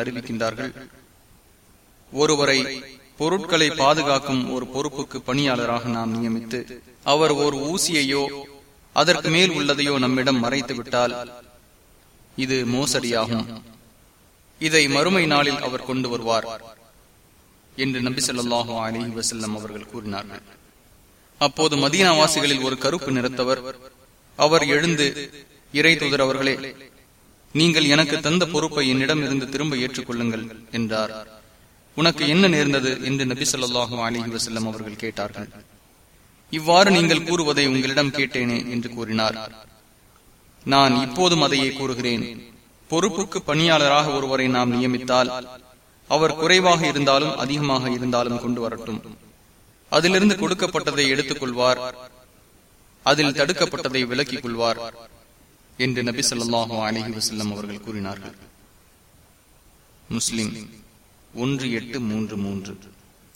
அறிவிக்கின்றார்கள் ஒருவரை பொருட்களை பாதுகாக்கும் ஒரு பொறுப்புக்கு பணியாளராக நாம் நியமித்து அவர் ஒரு ஊசியையோ அதற்கு மேல் உள்ளதையோ நம்மிடம் மறைத்து விட்டால் இது மோசடியாகும். இதை மறுமை நாளில் அவர் கொண்டு வருவார் என்று நபி சொல்லாஹு அலி வசல்லம் அவர்கள் கூறினார்கள். அப்போது மதீனாவாசிகளில் ஒரு கருப்பு நிறத்தவர். அவர் எழுந்து இறை தூதர் அவர்களே நீங்கள் எனக்கு தந்த பொறுப்பை என்னிடம் இருந்து திரும்ப ஏற்றுக்கொள்ளுங்கள் என்றார். உனக்கு என்ன நேர்ந்தது? என்று நபி சொல்லாஹு அலிஹி வசல்லம் அவர்கள் கேட்டார்கள். இவ்வாறு நீங்கள் கூறுவதை உங்களிடம் கேட்டேனே என்று கூறினார். நான் இப்போதும் அதையே கூறுகிறேன். பொறுப்புக்கு பணியாளராக ஒருவரை நாம் நியமித்தால் அவர் குறைவாக இருந்தாலும் அதிகமாக இருந்தாலும் கொண்டு வரட்டும். அதிலிருந்து கொடுக்கப்பட்டதை எடுத்துக் கொள்வார் அதில் தடுக்கப்பட்டதை விலக்கிக் கொள்வார் என்று நபி சொல்லாஹு அலஹி வசல்லம் அவர்கள் கூறினார்கள். முஸ்லிம் ஒன்று எட்டு மூன்று மூன்று.